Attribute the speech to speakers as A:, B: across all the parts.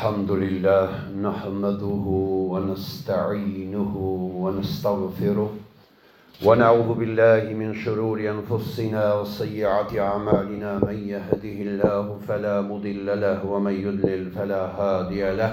A: الحمد لله نحمده ونستعينه ونستغفره ونعوذ بالله من شرور أنفسنا وسيئات أعمالنا من يهده الله فلا مضل له ومن يضلل فلا هادي له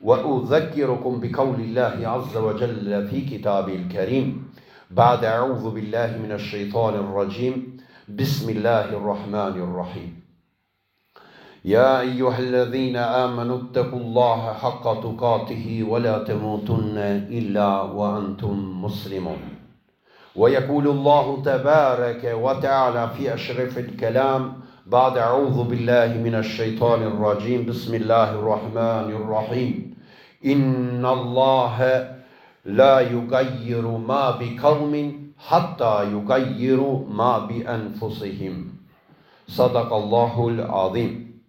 A: وأذكركم بقول الله عز وجل في كتاب الكريم بعد أعوذ بالله من الشيطان الرجيم بسم الله الرحمن الرحيم يا أيها الذين آمنوا اتقوا الله حق تقاته ولا تموتن إلا وأنتم مسلمون ويقول الله تبارك وتعالى في أشرف الكلام بعد أعوذ بالله من الشيطان الرجيم بسم الله الرحمن الرحيم إن الله لا يغير ما بقوم حتى يغيروا ما بأنفسهم صدق الله العظيم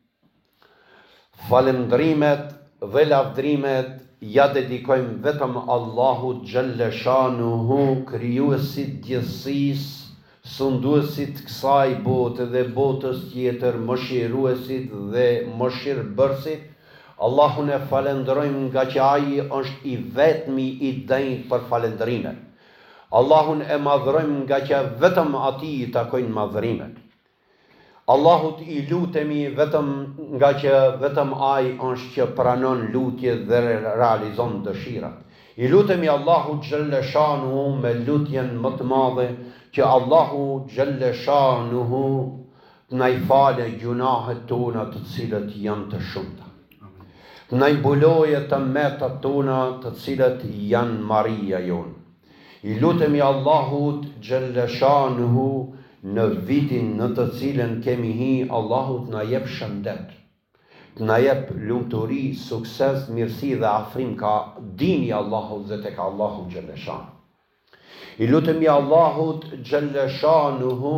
A: Falënderimet dhe lavdrimet ja dedikojmë vetëm Allahut xhelle shanuhu, krijuesit të gjithësisë, sunduesit të kësaj bote dhe botës tjetër, mëshiruesit dhe mëshirëbërësit, Allahun e falënderojmë ngaqë Ai është i vetmi i denjtë për falënderimet. Allahun e madhërojmë ngaqë vetëm Atij i takojnë madhërimet. Allahut i lutemi vetëm ngaqë vetëm Ai është që pranon lutje dhe realizon dëshirat. I lutemi Allahut xhelleshanuhu me lutjen më të madhe që Allahu xhelleshanuhu të na i falë gjunahet tona të cilat janë të shumta. Të na i mbulojë të metat tona të cilat janë marria jonë. I lutemi Allahut xhelle shanuhu në vitin në të cilën kemi hi Allahu të na jep shëndet të na jep lumturi sukses mirësi dhe afrim ka dini i Allahut dhe tek Allahu xhelle shanuhu I lutemi Allahut xhelle shanuhu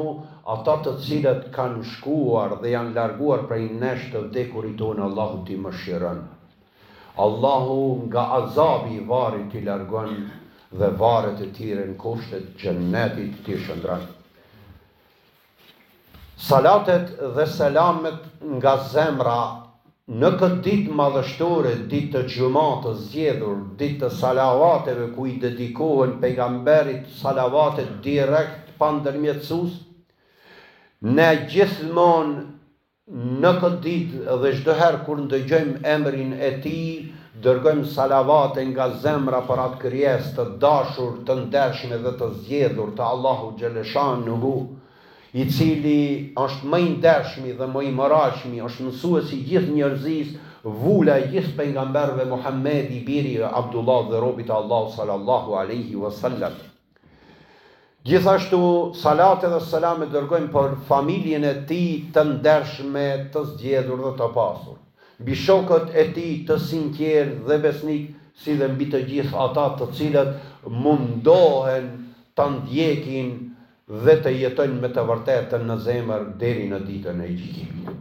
A: ata të cilët kanë shkuar dhe janë larguar prej nesh të vdekurit tonë Allahu t'i mëshiron Allahu nga azabi i varrit t'i largon dhe varret e tire në kopshte të Xhennetit t'i shndërron. Salatet dhe selamet nga zemra në këtë ditë madhështore, ditë të Xhumasë të zgjedhur, ditë të salavateve ku i dedikohen Pejgamberit salavatet direkt pa ndërmjetësues, ne gjithmonë Në këtë ditë dhe çdo herë kur ndëgjojmë emrin e Tij, dërgojmë salavate nga zemra për atë krijesë të dashur, të ndershme dhe të zgjedhur të Allahut xhelleshanuhu, i Cili është më i ndershmi dhe më i mëraqmi, është mësuesi i gjithë njerëzisë, vula e gjithë pejgamberëve Muhammedit, birit të Abdullahut dhe robit të Allahut salallahu alejhi wasallam. Gjithashtu, salate dhe selame dërgojmë për familjen e tij të ndershme, të zgjedhur dhe të pastër, mbi shokët e tij të sinqertë dhe besnikë, si dhe mbi të gjithë ata të cilët mundohen ta ndjekin dhe të jetojnë me të vërtetën në zemër deri në ditën e gjykimit.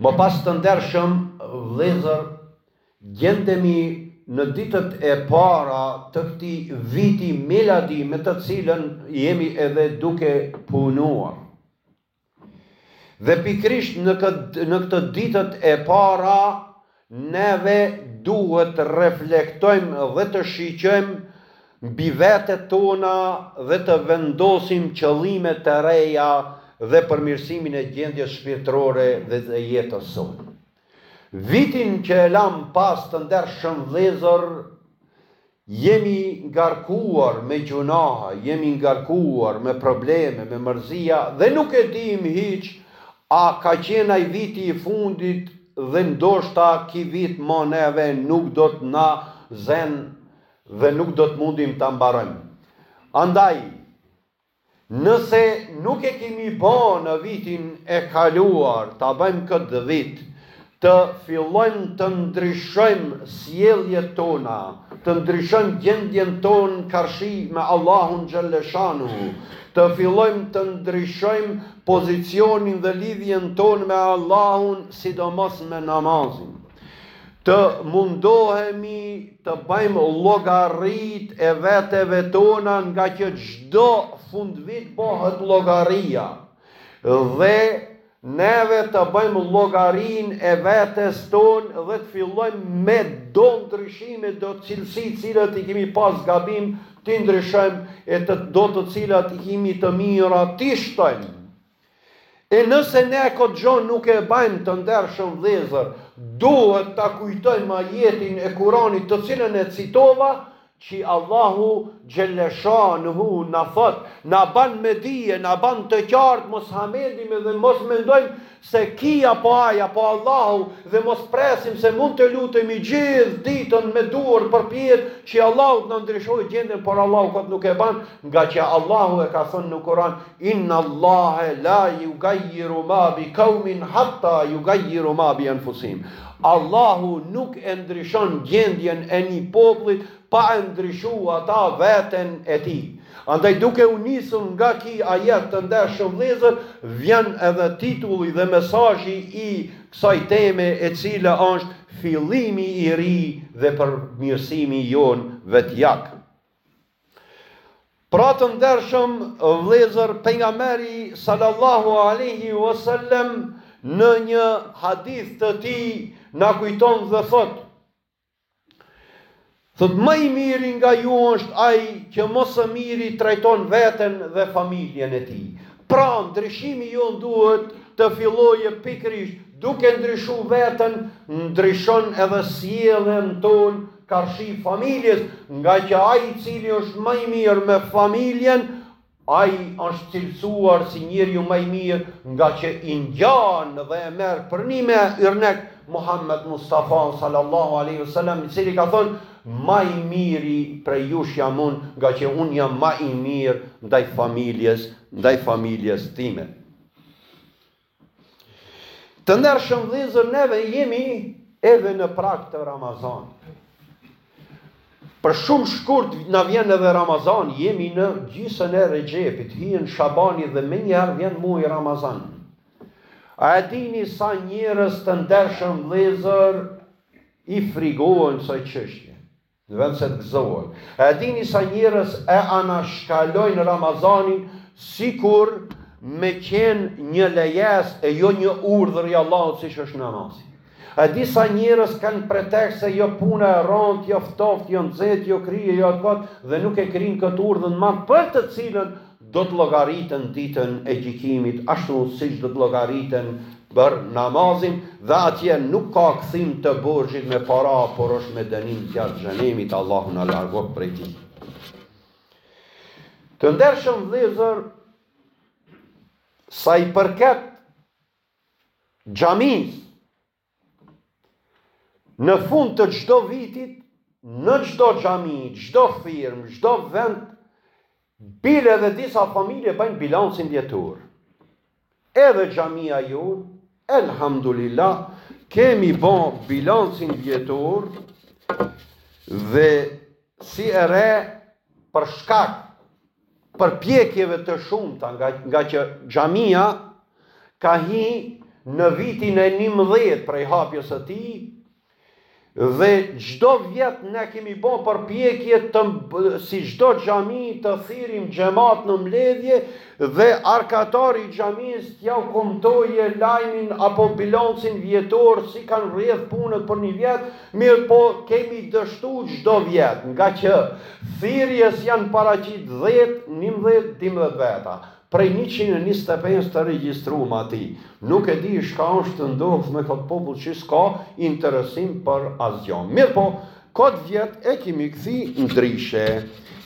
A: Më pas të ndershëm vëllezër gjendemi në ditët e para të këtij viti miladi me të cilën jemi edhe duke punuar. Dhe pikërisht në këtë ditët e para Neve duhet të reflektojmë dhe të shiqojmë mbi vetet tona dhe të vendosim qëllime të reja dhe përmirësimin e gjendjes shpirtërore dhe të jetës sonë. Vitin që e lamë pas të ndershëm vëllezër Jemi ngarkuar me gjunaha, jemi ngarkuar me probleme, me mërzia dhe nuk e dimë hiç a ka qenë ai viti i fundit dhe ndoshta ki vit mo neve nuk do të na zenë dhe nuk do të mundim ta mbarojmë. Andaj, Nëse nuk e kemi ba në vitin e kaluar ta bëjmë këtë vit, të fillojmë të ndryshojmë sjelljet tona, të ndryshojmë gjendjen tonë karshi me Allahun xhelleshanuhu, të fillojmë të ndryshojmë pozicionin dhe lidhjen tonë me Allahun sidomos me namazin. të mundohemi të bëjmë llogaritë e veteve tona ngaqë çdo fundvit bëhet llogaria dhe neve të bëjmë llogarinë e vetes tonë dhe të fillojmë me do ndryshime do cilësi të cilat i kemi pas gabim t'i ndryshojmë e do të cilat i kemi të mira t'i shtojmë. E nëse ne këtë gjë nuk e bëjmë të ndershëm vëllezër, duhet ta kujtojmë ajetin e Kuranit të cilën e citova, që Allahu xhelle shanuhu na thotë, na bën me dije, na bën të qartë mos hamendim dhe mos mendojmë se ky apo ai apo Allahu dhe mos presim se mund të lutemi gjithë ditën me duar përpjetë që Allahu të na ndryshojë gjendjen por Allahu këtë nuk e bën ngaqë Allahu e ka thënë në Kuran Inna Allahe la yugayyiru ma bi qawmin hatta yugayyiru ma bi anfusihim. Allahu nuk e ndryshon gjendjen e një popullit pa e ndryshu ata veten e tij. Andaj duke u nisur nga ky ajet të ndershëm vëllezër vjen edhe titulli dhe mesazhi i kësaj teme e cila është fillimi i ri dhe përmirësimi jonë vetjak. Pra të ndershëm vëllezër pejgamberi sallallahu alaihi wasallam në një hadith të tij na kujton dhe thotë Thotë më i miri nga ju është ai që më së miri trajton veten dhe familjen e tij. Pra ndryshimi jonë duhet të fillojë pikërisht duke ndryshu veten, ndryshon edhe sjelljen tonë karshi familjes, nga që ai i cili është ma i mirë me familjen, ai është cilësuar si njeriu ma i mirë, nga që i ngjan dhe e merr përnime yrnek Muhammed Mustafa sallallahu alaihi wasallam, i cili ka thonë ma i miri prej jush jam unë, nga që unë jam ma i mirë ndaj familjes, ndaj familjes time. Të ndershëm vëllezër, neve jemi edhe në prag të Ramazan. Për shumë shkurt na vjen edhe Ramazan, jemi në gjysën e Rexhepit, hin Shabani dhe menjëherë vjen muaji Ramazan. A e dini sa njerëz të ndershëm vëllezër i frigohen kësaj çështje? Në vend se të gëzohen. A e dini sa njerëz e anashkalojnë Ramazanin sikur me qenë një lejesë e jo një urdhër i Allahut siç është namazi. A e di sa njerëz kanë pretekst se jo puna e rëndë, jo ftoft, jo nxehtë, jo kryje, jo kot dhe nuk e kryjnë këtë urdhër ma për të cilën Do të llogariten ditën e gjykimit ashtu siç do të llogariten për namazin dhe atje nuk ka kthim të borxhit me para, por është me dënim gjatë xhehenemit Allahu na largoft prej tij. Të ndershëm vëllezër, sa i përket xhamis, Në fund të çdo vitit, në çdo xhami, çdo firmë, çdo vend, bile dhe disa familje bëjnë bilancin vjetur. Edhe xhamia jonë, elhamdulillah, kemi bo bilancin vjetur dhe si erdh për shkak përpjekjeve të shumta ngaqë xhamia ka hi në vitin e 11 prej hapjes së tij dhe çdo vjet ne kemi bo përpjekje të si çdo xhami të thirrim xhematin në mbledhje dhe arkatari i xhamisë t'jau kumtojë lajmin apo bilancin vjetor si kanë rrjedh punët për një vjet Mirëpo kemi dështu çdo vjet, ngaqë thirrjes janë paraqit dhjetë, njëmbëdhjetë, dymbëdhjetë veta, prej njëqind e njëzet e pesë të regjistruam aty. Nuk e di çka është tu ndodhë me këtë popull që s'ka interesim për asgjë. Mirëpo këtë vjet e kemi kthy ndryshe.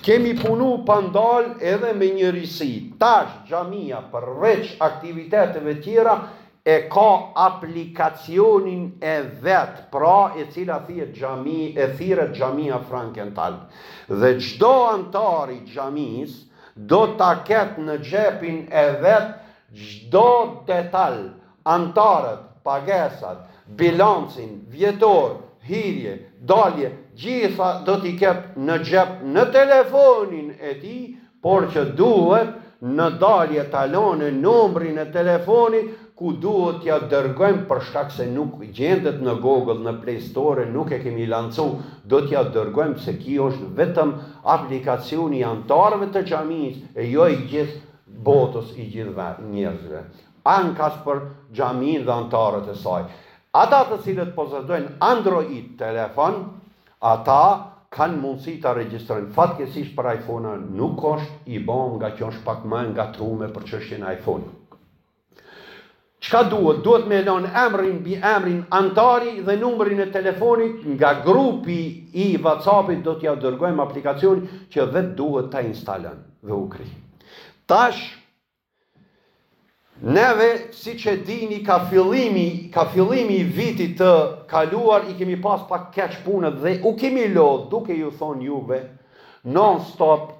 A: Kemi punu pa ndalë edhe me një risi. Tash xhamia përveç aktiviteteve tjera E ka aplikacionin e vet pra e cila thirret xhami e thirret xhamia Frankenthal dhe çdo anëtar i xhamisë do ta ketë në xhepin e vet çdo detal anëtarët pagesat bilancin vjetor hyrje dalje gjitha do ti ketë në xhep në telefonin e tij por që duhet në dalje ta lonë numrin e telefonit ku duhet t'ia dërgojmë për shkak se nuk gjendet në Google në Play Store nuk e kemi lancu do t'ia dërgojmë se ky është vetëm aplikacioni i anëtarëve të xhamisë e jo i gjithë botës i gjithë njerëzve enkas për xhaminë dhe anëtarët e saj ata të cilët posedojnë android telefon Ata kanë mundësi ta regjistrojnë. Fatkeqësisht për iPhone-a nuk osht i bom ngaqë osht pak më e ngatrume për çështjen e iPhone-it. Çka duhet? Duhet me e lanë emrin, mbiemrin anëtari dhe numrin e telefonit nga grupi i WhatsApp-it do t'ia dërgojmë aplikacionin që vet duhet ta instalon dhe u kry. Tash Neve, siç e dini, ka fillimi, ka fillimi i vitit të kaluar, i kemi pas pak keq punët dhe u kemi lodhë, duke ju thonë juve, non stop,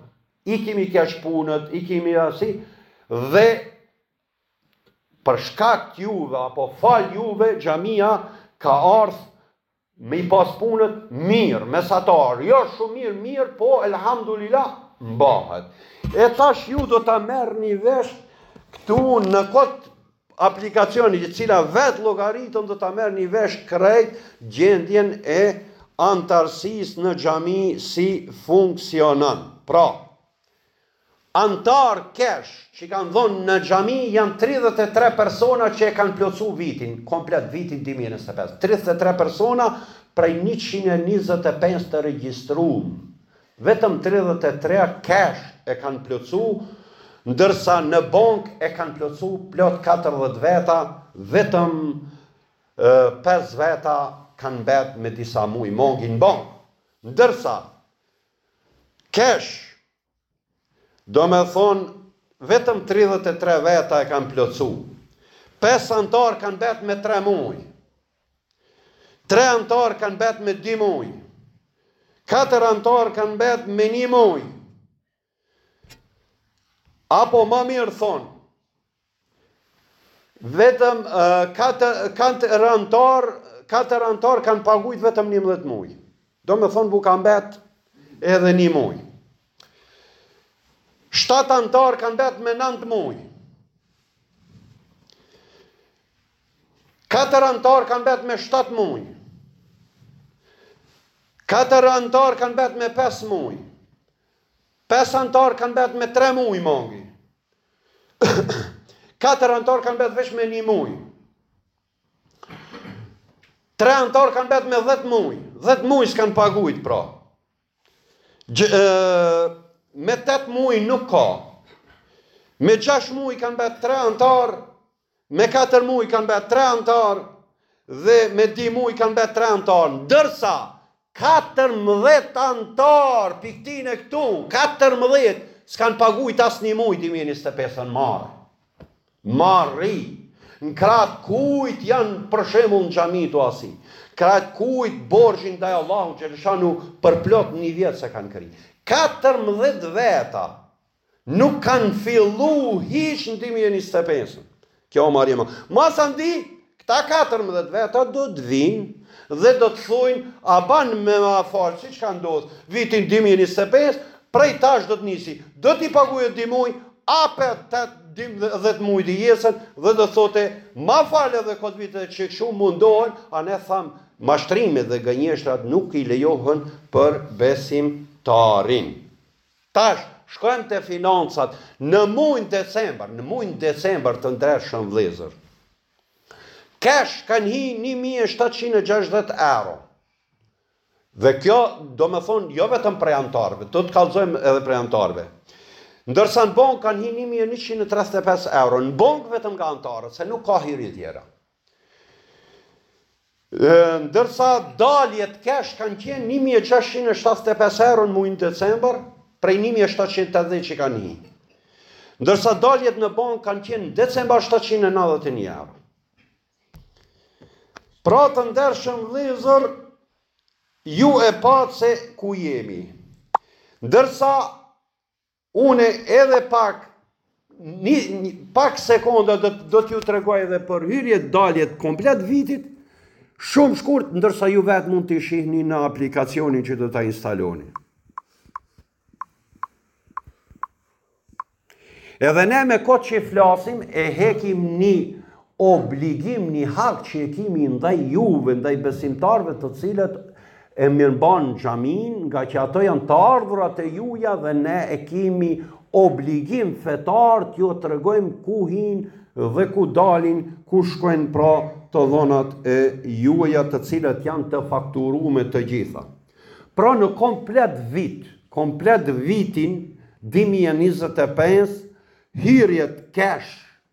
A: i kemi keq punët, i kemi asi, dhe për shkak t'juve, apo falë juve, xhamia ka ardhë Me i pas punët mirë, mesatar, jo shumë mirë, mirë, po elhamdulilah mbahet. E tash ju do ta merrni vesh këtu në kot aplikacioni që cila vetë llogaritën do ta merrni vesh krejt gjendjen e antarësisë në xhami si funksionon. Pra, Anëtarë cash që kanë dhënë në xhami janë tridhjetë e tre persona që e kanë plotësu vitin komplet vitin dy mijë e njëzet e pesë tridhjetë e tre persona prej njëqind e njëzet e pesë të regjistruam vetëm tridhjetë e tre cash e kanë plotësu ndërsa në bank e kanë plotësu plot katërdhjetë veta vetëm pesë veta kanë mbet me disa muj mangi në bank ndërsa cash Domethënë vetëm tridhjetë e tre veta e kanë plotësu. Pesë anëtarë kanë mbet me tre muaj. Tre anëtarë kanë mbet me dy muaj. Katër anëtarë kanë mbet me një muaj. Apo ma mirë thonë, Vetëm katër antar, katër antar kanë pagujt vetëm 11 muaj. Domethonë u ka mbet edhe një muaj. Shtatë antar kanë mbet me 9 muaj. Katër antar kanë mbet me 7 muaj. Katër antar kanë mbet me 5 muaj. Pesë antar kanë mbet me 3 muaj mangi. Katër anëtarë kanë bet veç me një muj. Tre anëtarë kanë bet me dhetë muj. Dhetë muj s'kanë pagujt, pra. Gjë, e, me tetë muj nuk ka. Me gjashtë muj kanë bet tre anëtarë, Me katër muaj kanë bet tre anëtarë dhe me dy muaj kanë bet tre anëtarë, ndërsa katërmbëdhjetë anëtarë pikni këtu, katërmbëdhjetë, s'kanë pagujt asnjë muaj dy mijë e njëzet e pesën, marre. Marri. Në krah të kujt janë për shembull në xhami tu u falë. Në krah të kujt, borxhin ndaj Allahut xhele shanuhu për plot një vjet s'e kanë kry. Katërmbëdhjetë veta Nuk kanë fillu hiç në dy mijë e njëzet e pesë. Kjo o marre, more. Masandej, këta katërmbëdhjetë veta do të vinë dhe do të thujnë a ban me ma falë, siç ka ndodhë, vitin dy mijë e njëzet e pesë, prej tash do të nisi, do t'i pagujë dy muj, a për dhjetë muj do i jesin, dhe do të thotë, ma falë edhe këtë vit dhe qe kështu mundohen, a ne thamë, mashtrimet dhe gënjeshtrat nuk i lejohen për besimtarin. Tash shkojmë te financat, në muajin december, në muajin december të ndershëm vëllezër. Cash kanë hi 1760 euro. Dhe kjo domethonë jo vetëm prej antarëve, do të kalzojmë edhe prej antarëve. Ndërsa në bankë kanë hi 1135 euro, në bankë vetëm nga antarët, se nuk ka hyrje tjera. Ndërsa daljet cash kanë qenë një mijë e gjashtëqind e shtatëdhjetë e pesë euro në muajin december, prej një mijë e shtatëqind e tetëdhjetë që kanë hyrë. Ndërsa daljet në bankë kanë qenë në december shtatëqind e nëntëdhjetë e një euro. Pra të ndershëm vëllezër, ju e patë se ku jemi. Ndërsa Unë edhe pak një, një pak sekonda do t'ju tregoj edhe për hyrje-daljet komplet vitit shumë shkurt ndërsa ju vetë mund t'i shihni në aplikacionin që do ta instaloni. Edhe ne me kot që flasim e hekim një obligim ni hak që e kimi ndaj juve ndaj besimtarëve të cilët e mirëmban xhaminë ngaqë ato janë të ardhurat e juja dhe ne e kemi obligim fetar t'ju tregojmë ku hin dhe ku dalin ku shkojnë pra të dhonat e juaja të cilat janë të fakturume të gjitha pra në komplet vit komplet vitin dy mijë e njëzet e pesë hirjet kesh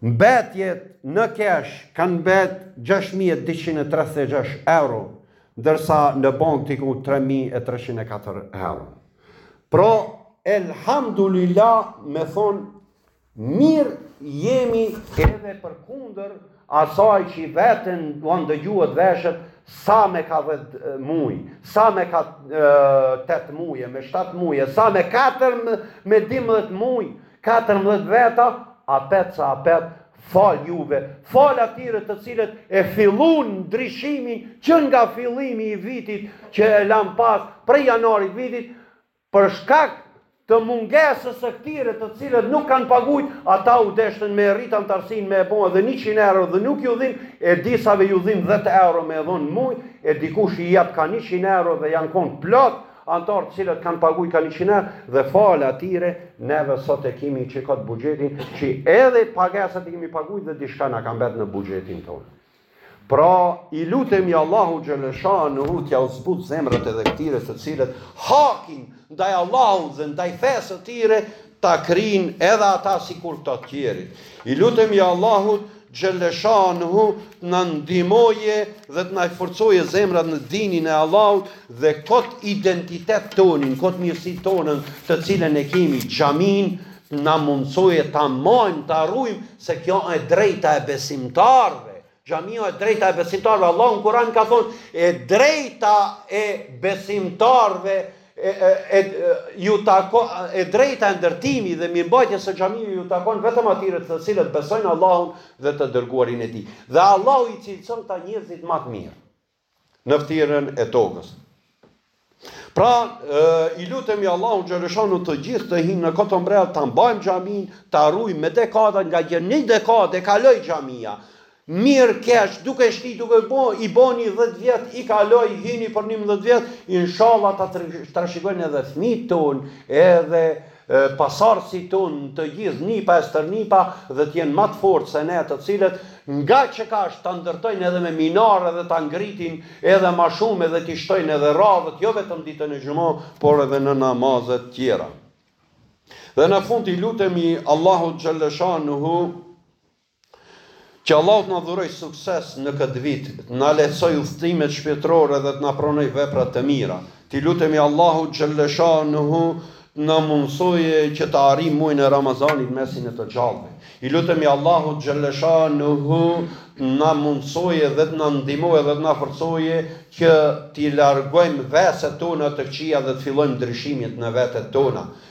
A: Mbetjet në kesh kanë mbet gjashtë mijë e dyqind e tridhjetë e gjashtë euro, ndërsa në bankë diku tre mijë e treqind e katër euro. Pra, elhamdulillah me thonë mirë jemi edhe përkundër Asaj qi vetën ua ndëgjuët veshët sa me ka dhetë mujë, sa me ka tetë mujë, me shtatë mujë, sa me katër me dimdhetë mujë, katërmdhetë veta, apet sa apet, falë juve, falë atyre të cilët e fillun ndryshimin që nga fillimi i vitit që e lamë pas, prej janarit vitit, Për shkak të mungesës së këtyre të cilët nuk kanë pagujt, ato u deshtën me e rrit antarësinë me e bo edhe 100 euro dhe nuk ju dhim, e disave ju dhim 10 euro me e dhonë n'muj, e dikush i jap ka 100 euro dhe janë kon plot antarë të cilët kanë paguj ka 100 euro dhe falë atyre neve sot e kimi qikot buxhetin që edhe pagesat i kimi pagujt dhe diçka na ka mbet në buxhetin tonë. Pra, i lutemi Allahut xhelleshanuhu t'jau zbut zemrat edhe këtire të cilët hakin ndaj Allahut dhe ndaj fesë të tire ta krin edhe ata sikur të tjerët. I lutemi Allahut xhelleshanuhu t'na ndihmoje dhe t'na i forcoje zemrat në dinin e Allahut dhe kot identitet tonin, kot mirësi tonën të cilën e kemi xhaminë, Na mundësoje ta majmë, ta rujmë, se kjo e drejta e besimtarve. Xhamia e drejta e besimtarve. Allahu në Kuran ka thonë, e drejta e besimtarve, e, e, e, ju tako, e drejta e ndërtimit dhe mirëmbajtjes së xhamive ju takon vetëm atyre të cilët besojnë Allahun dhe të dërguarin e tij. Dhe Allahu i cilëson kta njerëzit ma të mirë. në ftyrën e tokës. Pra, i lutemi Allahut xhelleshanuhu të gjithë të hinë në këtë ombrellë, ta mbajmë xhaminë, ta rujmë me dekada, ngaqë një dekadë e kaloi xhamia. Mirë keq, duke u shti, duke bo, i boni dhet vjet, i kaloi, hini për njëmdhet vjet, inshallah ta trashigojnë edhe fmijt tonë, edhe Pasardhësit tonë të gjithë nipa e stërnipa dhe të jenë ma të fortë se ne të cilët ngaqë ka është ta ndërtojnë edhe me minare edhe ta ngritin edhe ma shumë edhe t'i shtojnë edhe radhët jo vetëm ditën e xhuma por edhe në namazet tjera. Dhe në fund i lutemi Allahut xhelleshanuhu, Që Allahu të na dhurojë sukses në këtë vit, të na lehtësojë udhëtimet shpirtërore dhe të na pronojë veprat të mira. T'i lutemi Allahut xhelleshanuhu të na mundësojë që ta arrijmë muajin e Ramazanit në mesin e të gjallëve. I lutemi Allahut xhelleshanuhu të na mundësojë dhe të na ndihmojë dhe të na forcojë që t'i largojmë veset tona të këqija dhe të fillojmë ndryshimet në vetet tona.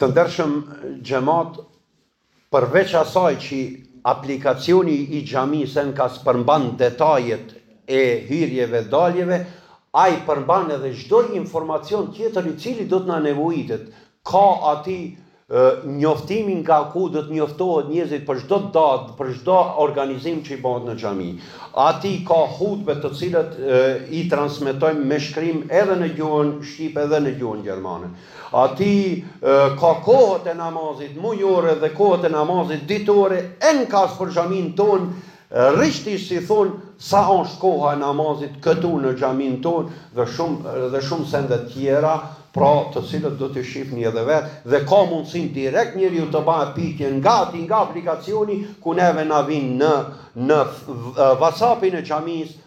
A: Të ndershëm xhemat përveç asaj që aplikacioni i xhamisë enkas përmban detajet e hyrjeve daljeve ai përmban edhe çdo informacion tjetër i cili do të na nevojitet ka aty njoftimi nga ku do të njoftohet njerëzit për çdo datë për çdo organizim që bëhet në xhami aty ka hutbe të cilat i transmetojmë me shkrim edhe në gjuhën shqipe edhe në gjuhën gjermane Aty ka kohët e namazit mujore dhe kohët e namazit ditore enkas për xhaminë tonë rishtisht si thonë sa është koha e namazit këtu në xhaminë tonë dhe shumë dhe shumë sende tjera pra të cilat do t'i shifni edhe vetë dhe ka mundësinë direkt njeriu të bajë pyetje nga aty nga aplikacioni ku neve na vijnë në në whatsappin e xhamisë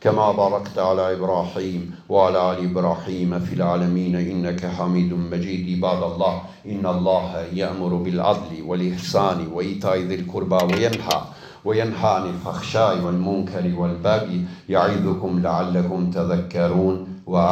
A: كما باركت على إبراهيم وعلى آل إبراهيم في العالمين إنك حميد مجيد عباد الله إن الله يأمر بالعدل والإحسان وإيتاء ذي القربى وينهى وينهى عن الفحشاء والمنكر والبغي يعظكم لعلكم تذكرون